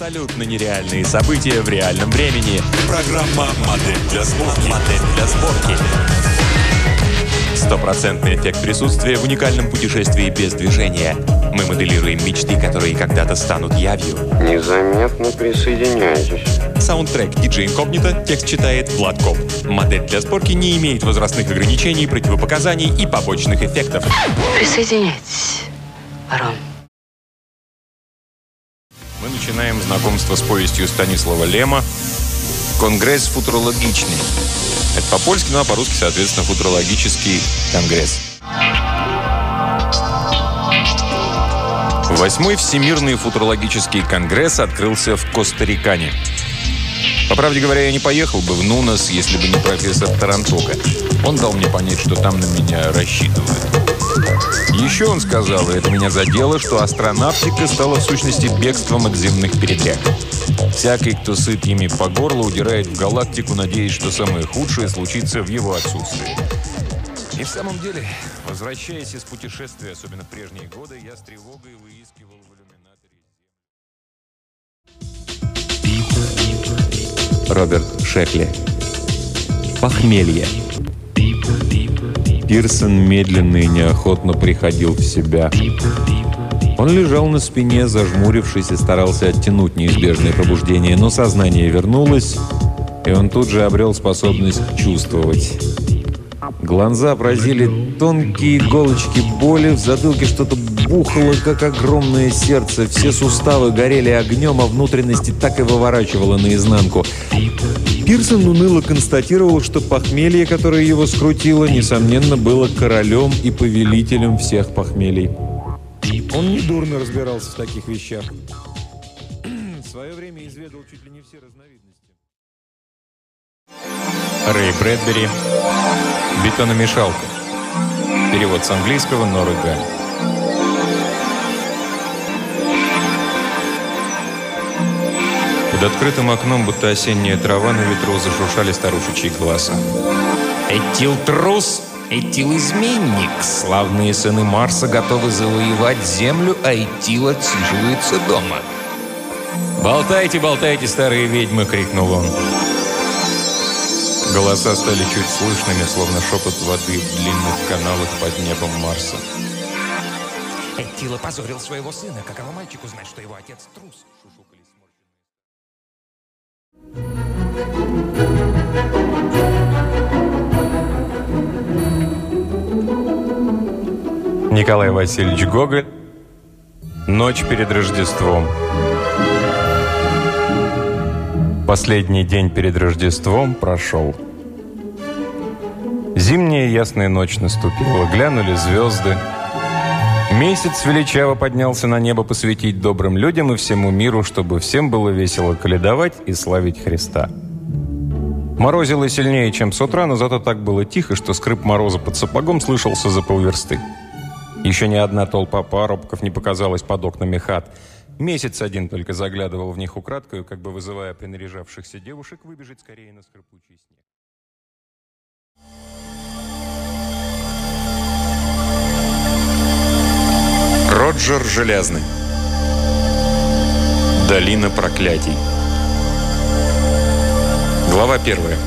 Абсолютно нереальные события в реальном времени. Программа «Модель для сборки». Модель для сборки. Стопроцентный эффект присутствия в уникальном путешествии без движения. Мы моделируем мечты, которые когда-то станут явью. Незаметно присоединяйтесь. Саундтрек диджей Инкогнито, текст читает Влад Коп. Модель для сборки не имеет возрастных ограничений, противопоказаний и побочных эффектов. Присоединяйтесь, барон. Начинаем знакомство с повестью Станислава Лема «Конгресс футурологичный». Это по-польски, ну а по-русски, соответственно, футурологический конгресс. Восьмой Всемирный футурологический конгресс открылся в Коста-Рикане. По правде говоря, я не поехал бы в Нунас, если бы не профессор Тарантока. Он дал мне понять, что там на меня рассчитывают. Еще он сказал, и это меня задело, что астронавтика стала в сущности бегством от земных передряг. Всякий, кто сыт ими по горло, удирает в галактику, надеясь, что самое худшее случится в его отсутствии. И в самом деле, возвращаясь из путешествия, особенно в прежние годы, я с тревогой выискивал в иллюминаторе... Роберт Шекли. Похмелье. Пирсон медленно и неохотно приходил в себя. Он лежал на спине, зажмурившись и старался оттянуть неизбежное пробуждение, но сознание вернулось, и он тут же обрел способность чувствовать. Глаза поразили тонкие иголочки боли, в затылке что-то бухало, как огромное сердце, все суставы горели огнем, а внутренности так и выворачивало наизнанку. Пирсон уныло констатировал, что похмелье, которое его скрутило, несомненно, было королем и повелителем всех похмелий. Он недурно разбирался в таких вещах. В свое время изведал чуть ли не все разновидности. Рэй Брэдбери «Бетономешалка». Перевод с английского Норы Галь. Под открытым окном, будто осенняя трава, на ветру зашуршали старушечьи глаза. «Этил трус! Этил изменник! Славные сыны Марса готовы завоевать Землю, а Этил отсиживается дома!» «Болтайте, болтайте, старые ведьмы!» — крикнул он. Голоса стали чуть слышными, словно шепот воды в длинных каналах под небом Марса. Этила позорил своего сына. Каково мальчику знать, что его отец трус? Николай Васильевич Гоголь. Ночь перед Рождеством. Последний день перед Рождеством прошел. Зимняя ясная ночь наступила, глянули звезды. Месяц величаво поднялся на небо посвятить добрым людям и всему миру, чтобы всем было весело каледовать и славить Христа. Морозило сильнее, чем с утра, но зато так было тихо, что скрип мороза под сапогом слышался за полверсты. Еще ни одна толпа парубков не показалась под окнами хат. Месяц один только заглядывал в них украдкою, как бы вызывая принаряжавшихся девушек выбежать скорее на скрипучий снег. Роджер Железный. Долина проклятий. Глава первая.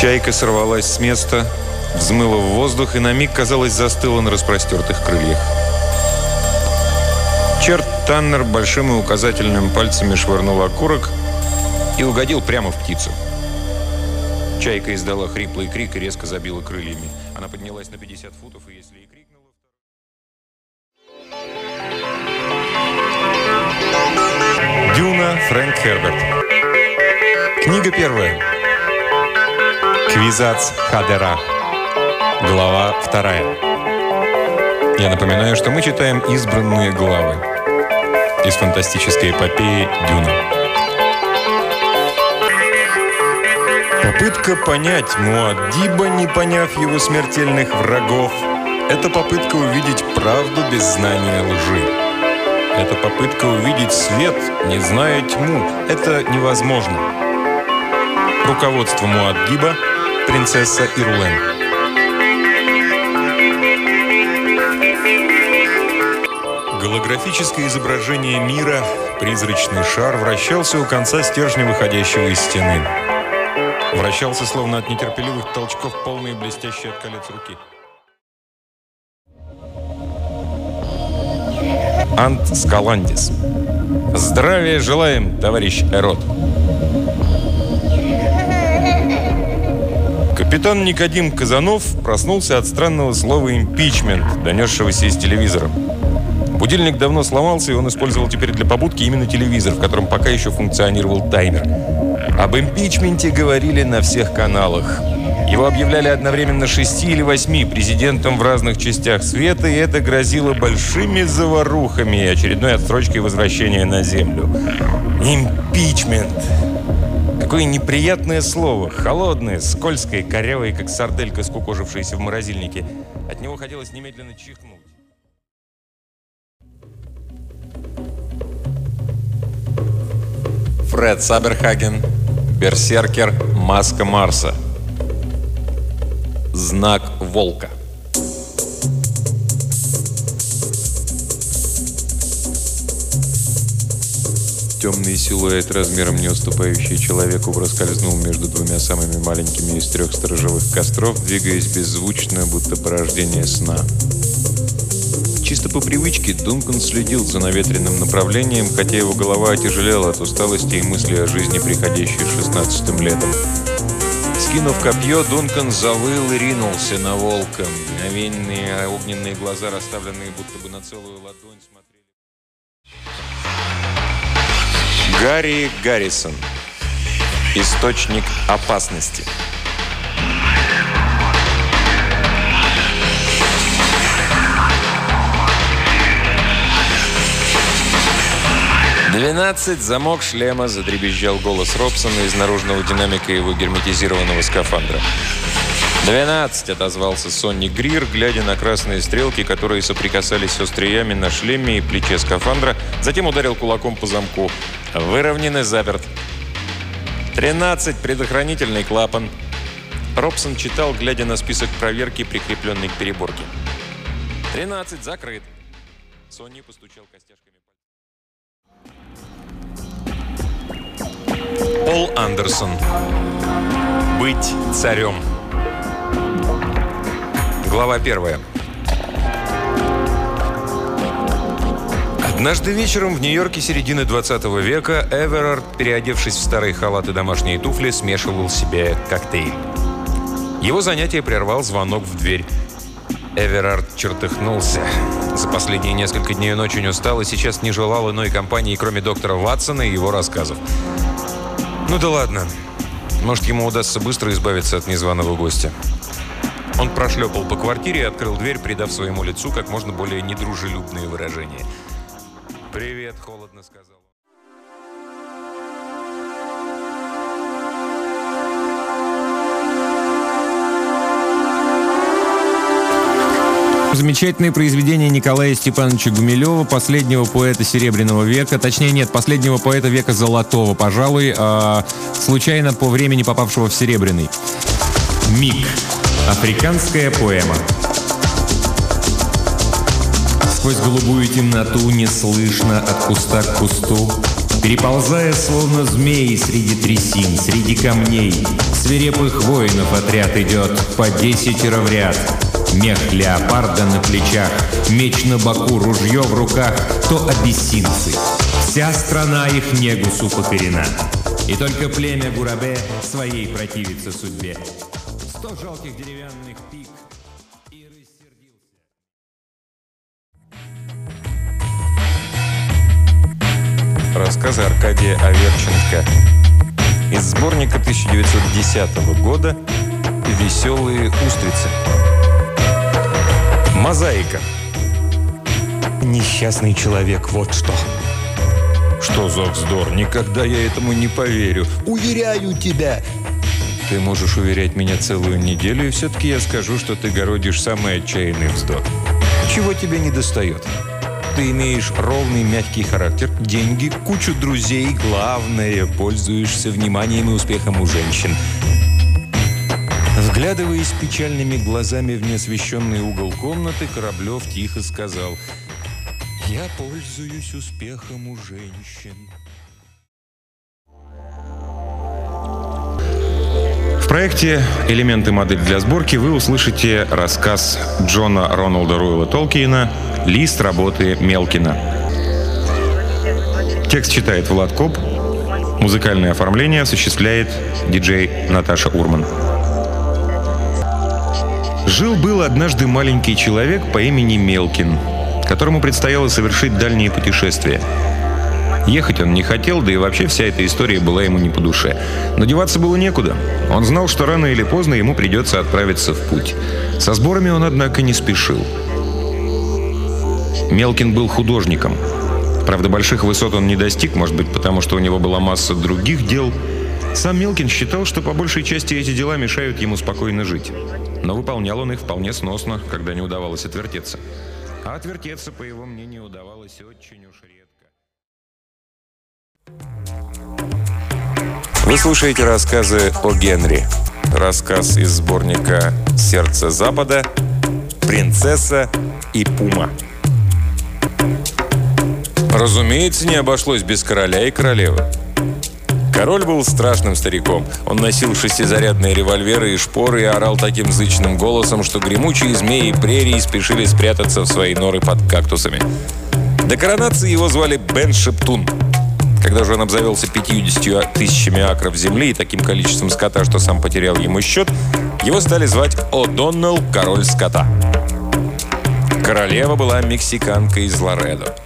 Чайка сорвалась с места, взмыла в воздух и на миг, казалось, застыла на распростертых крыльях. Черт Таннер большим и указательным пальцами швырнул окурок и угодил прямо в птицу. Чайка издала хриплый крик и резко забила крыльями. Она поднялась на 50 футов, и если и крикнула... Дюна Фрэнк Херберт. Книга первая. Квизац Хадера. Глава вторая. Я напоминаю, что мы читаем избранные главы из фантастической эпопеи «Дюна». Попытка понять Муаддиба, не поняв его смертельных врагов, это попытка увидеть правду без знания лжи. Это попытка увидеть свет, не зная тьму. Это невозможно. руководство Муадгиба, принцесса Ирлен. Голографическое изображение мира, призрачный шар, вращался у конца стержня, выходящего из стены. Вращался, словно от нетерпеливых толчков, полные блестящие от колец руки. Ант Скаландис. Здравия желаем, товарищ Эрот. Капитан Никодим Казанов проснулся от странного слова «импичмент», донесшегося из телевизора. Будильник давно сломался, и он использовал теперь для побудки именно телевизор, в котором пока еще функционировал таймер. Об импичменте говорили на всех каналах. Его объявляли одновременно шести или восьми президентом в разных частях света, и это грозило большими заварухами и очередной отсрочкой возвращения на Землю. Импичмент. Какое неприятное слово. Холодное, скользкое, корявое, как сарделька, скукожившаяся в морозильнике. От него хотелось немедленно чихнуть. Фред Саберхаген, Берсеркер, Маска Марса. Знак волка. Темный силуэт, размером не уступающий человеку, проскользнул между двумя самыми маленькими из трех сторожевых костров, двигаясь беззвучно, будто порождение сна. Чисто по привычке Дункан следил за наветренным направлением, хотя его голова отяжелела от усталости и мысли о жизни, приходящей шестнадцатым летом. Скинув копье, Дункан завыл и ринулся на волка. Мгновенные огненные глаза, расставленные будто бы на целую ладонь, смотрели... Гарри Гаррисон. Источник опасности. «Двенадцать, замок шлема», — задребезжал голос Робсона из наружного динамика его герметизированного скафандра. «Двенадцать», — отозвался Сонни Грир, глядя на красные стрелки, которые соприкасались с остриями на шлеме и плече скафандра, затем ударил кулаком по замку. «Выровнен и заперт». «Тринадцать, предохранительный клапан». Робсон читал, глядя на список проверки, прикрепленный к переборке. «Тринадцать, закрыт». Сонни постучал костяшками. Пол Андерсон. «Быть царем». Глава первая. Однажды вечером в Нью-Йорке середины 20 века Эверард, переодевшись в старый халат и домашние туфли, смешивал себе коктейль. Его занятие прервал звонок в дверь. Эверард чертыхнулся. За последние несколько дней он очень устал и сейчас не желал иной компании, кроме доктора Ватсона и его рассказов. Ну да ладно. Может, ему удастся быстро избавиться от незваного гостя. Он прошлепал по квартире и открыл дверь, придав своему лицу как можно более недружелюбные выражения. «Привет», — холодно сказал. Замечательное произведение Николая Степановича Гумилева, последнего поэта Серебряного века, точнее нет, последнего поэта века Золотого, пожалуй, а, случайно по времени попавшего в Серебряный. Миг. Африканская поэма. Сквозь голубую темноту не слышно от куста к кусту, Переползая, словно змеи среди трясин, среди камней, Свирепых воинов отряд идет по десятеро в ряд. Мех леопарда на плечах, меч на боку, ружье в руках, то абиссинцы. Вся страна их негусу покорена. И только племя Гурабе своей противится судьбе. Сто жалких деревянных пик Рассказы Аркадия Аверченко. Из сборника 1910 года «Веселые устрицы». Мозаика. Несчастный человек, вот что. Что за вздор? Никогда я этому не поверю. Уверяю тебя. Ты можешь уверять меня целую неделю, и все-таки я скажу, что ты городишь самый отчаянный вздор. Чего тебе не достает? Ты имеешь ровный мягкий характер, деньги, кучу друзей, главное, пользуешься вниманием и успехом у женщин. Вглядываясь печальными глазами в неосвещенный угол комнаты, Кораблев тихо сказал «Я пользуюсь успехом у женщин». Проекте «Элементы модель для сборки» вы услышите рассказ Джона Роналда Руэлла Толкиена «Лист работы Мелкина». Текст читает Влад Коп, музыкальное оформление осуществляет диджей Наташа Урман. Жил-был однажды маленький человек по имени Мелкин, которому предстояло совершить дальние путешествия. Ехать он не хотел, да и вообще вся эта история была ему не по душе. Но деваться было некуда. Он знал, что рано или поздно ему придется отправиться в путь. Со сборами он, однако, не спешил. Мелкин был художником. Правда, больших высот он не достиг, может быть, потому что у него была масса других дел. Сам Мелкин считал, что по большей части эти дела мешают ему спокойно жить но выполнял он их вполне сносно, когда не удавалось отвертеться. А отвертеться, по его мнению, удавалось очень уж редко. Вы слушаете рассказы о Генри. Рассказ из сборника «Сердце Запада», «Принцесса» и «Пума». Разумеется, не обошлось без короля и королевы. Король был страшным стариком. Он носил шестизарядные револьверы и шпоры и орал таким зычным голосом, что гремучие змеи прерии спешили спрятаться в свои норы под кактусами. До коронации его звали Бен Шептун. Когда же он обзавелся 50 тысячами акров земли и таким количеством скота, что сам потерял ему счет, его стали звать О'Доннелл, король скота. Королева была мексиканка из Лоредо.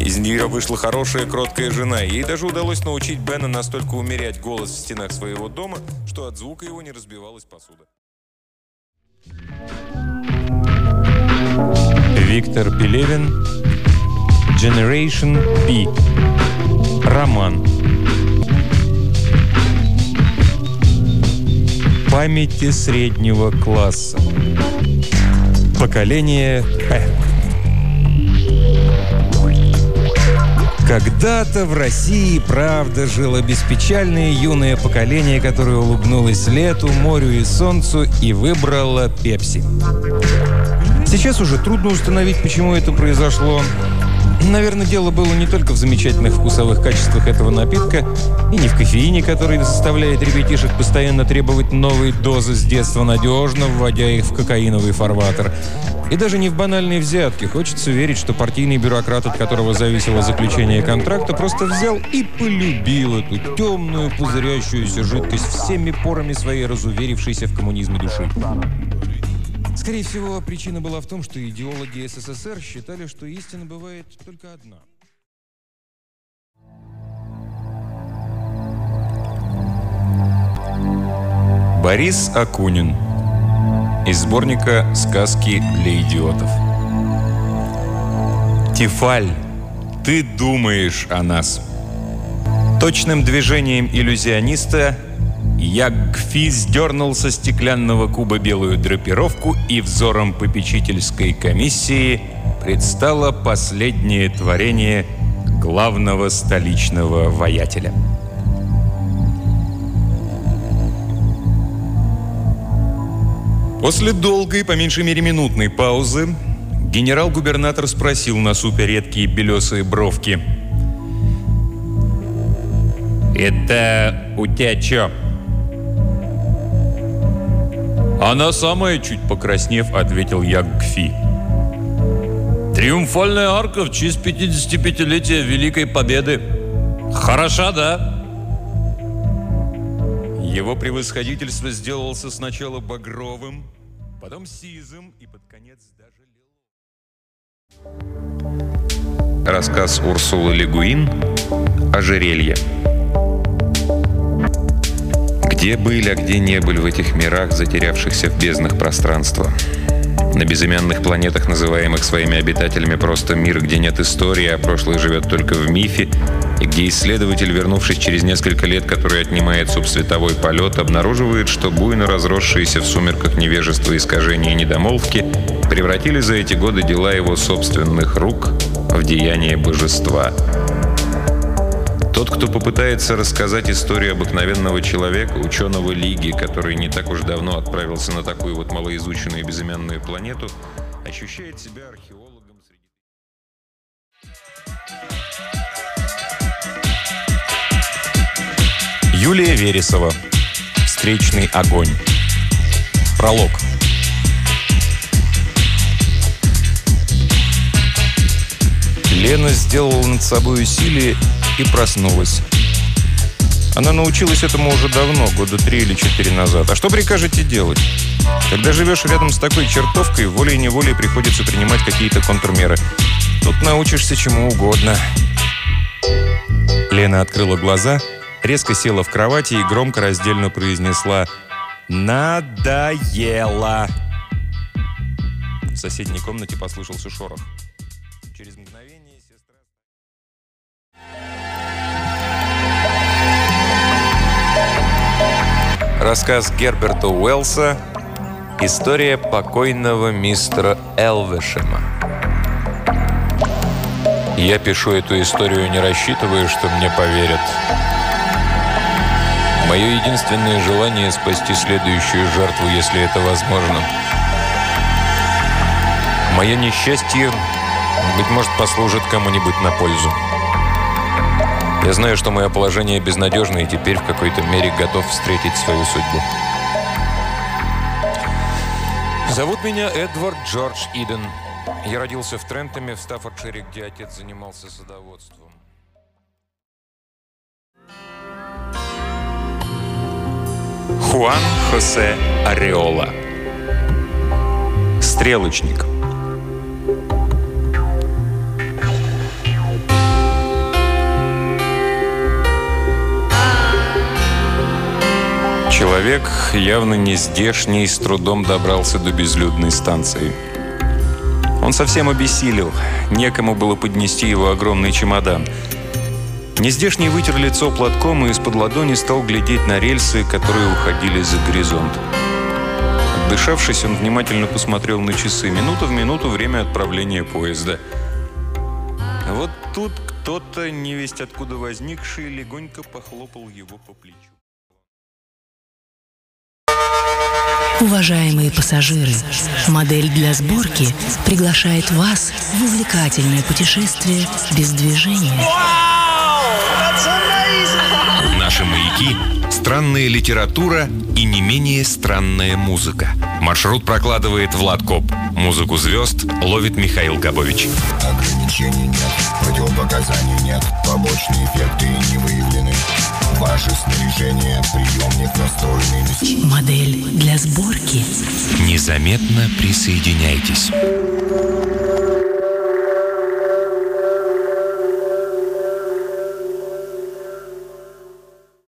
Из нее вышла хорошая, кроткая жена. Ей даже удалось научить Бена настолько умерять голос в стенах своего дома, что от звука его не разбивалась посуда. Виктор Пелевин Generation P Роман Памяти среднего класса Поколение П Когда-то в России, правда, жило беспечальное юное поколение, которое улыбнулось лету, морю и солнцу и выбрало пепси. Сейчас уже трудно установить, почему это произошло. Наверное, дело было не только в замечательных вкусовых качествах этого напитка и не в кофеине, который заставляет ребятишек постоянно требовать новые дозы с детства, надежно вводя их в кокаиновый фарватер. И даже не в банальные взятки. Хочется верить, что партийный бюрократ, от которого зависело заключение контракта, просто взял и полюбил эту темную, пузырящуюся жидкость всеми порами своей разуверившейся в коммунизме души. Скорее всего, причина была в том, что идеологи СССР считали, что истина бывает только одна. Борис Акунин из сборника «Сказки для идиотов». Тефаль, ты думаешь о нас. Точным движением иллюзиониста Ягфи сдернул со стеклянного куба белую драпировку и взором попечительской комиссии предстало последнее творение главного столичного воятеля – После долгой, по меньшей мере минутной паузы, генерал-губернатор спросил на супе редкие белесые бровки. «Это у тебя чё?» «Она самая, чуть покраснев, ответил Ягкфи. «Триумфальная арка в честь 55-летия Великой Победы. Хороша, да?» Его превосходительство сделался сначала багровым, потом сизым и под конец даже лиловым. Рассказ Урсулы Легуин «Ожерелье». Где были, а где не были в этих мирах, затерявшихся в безднах пространства? На безымянных планетах, называемых своими обитателями просто мир, где нет истории, а прошлое живет только в мифе, и где исследователь, вернувшись через несколько лет, который отнимает субсветовой полет, обнаруживает, что буйно разросшиеся в сумерках невежества, искажения и недомолвки превратили за эти годы дела его собственных рук в деяние божества. Тот, кто попытается рассказать историю обыкновенного человека, ученого Лиги, который не так уж давно отправился на такую вот малоизученную безымянную планету, ощущает себя археологом среди... Юлия Вересова. Встречный огонь. Пролог. Лена сделала над собой усилие и проснулась. Она научилась этому уже давно, года три или четыре назад. А что прикажете делать? Когда живешь рядом с такой чертовкой, волей-неволей приходится принимать какие-то контрмеры. Тут научишься чему угодно. Лена открыла глаза, резко села в кровати и громко раздельно произнесла «Надоело!». В соседней комнате послышался шорох. Рассказ Герберта Уэллса «История покойного мистера Элвешема». Я пишу эту историю, не рассчитывая, что мне поверят. Мое единственное желание – спасти следующую жертву, если это возможно. Мое несчастье, быть может, послужит кому-нибудь на пользу. Я знаю, что мое положение безнадежно, и теперь в какой-то мере готов встретить свою судьбу. Зовут меня Эдвард Джордж Иден. Я родился в Трентоме, в Стаффордшире, где отец занимался садоводством. Хуан Хосе Ореола. Стрелочник. Человек, явно не здешний, с трудом добрался до безлюдной станции. Он совсем обессилел. Некому было поднести его огромный чемодан. Нездешний вытер лицо платком и из-под ладони стал глядеть на рельсы, которые уходили за горизонт. Отдышавшись, он внимательно посмотрел на часы. Минута в минуту время отправления поезда. Вот тут кто-то, невесть откуда возникший, легонько похлопал его по плечу. Уважаемые пассажиры, модель для сборки приглашает вас в увлекательное путешествие без движения. Наши маяки – странная литература и не менее странная музыка. Маршрут прокладывает Влад Коп. Музыку звезд ловит Михаил Габович. Ограничений нет, противопоказаний нет, побочные эффекты не выявлены. Ваше снаряжение, приемник настроенный Модель для сборки. Незаметно присоединяйтесь.